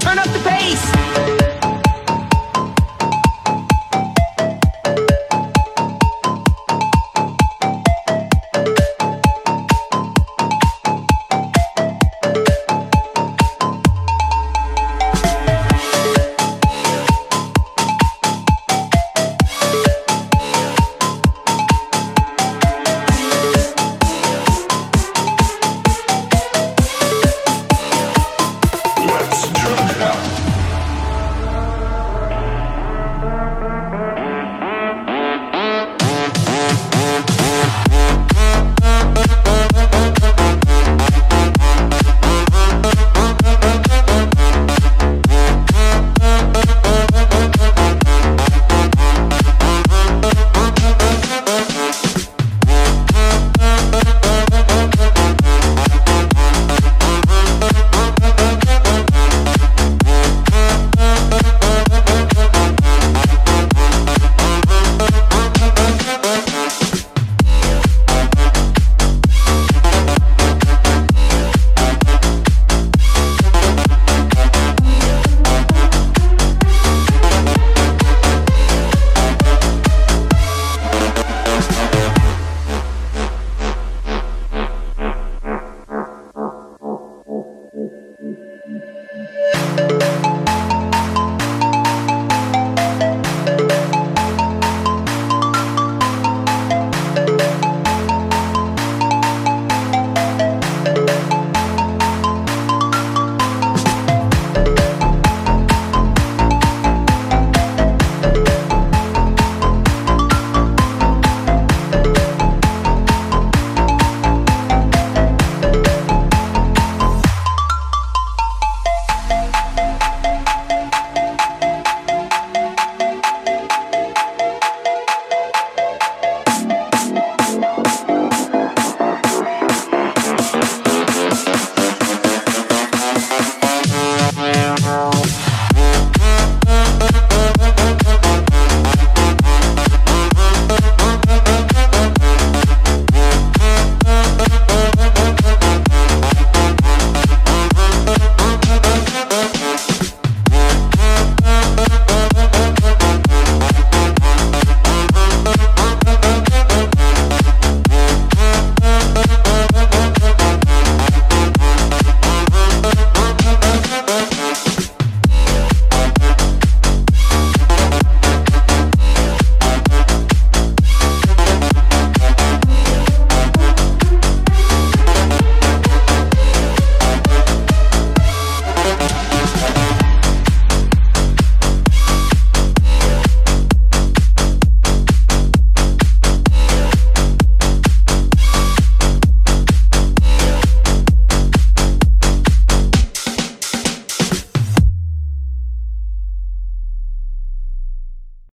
Turn up the bass.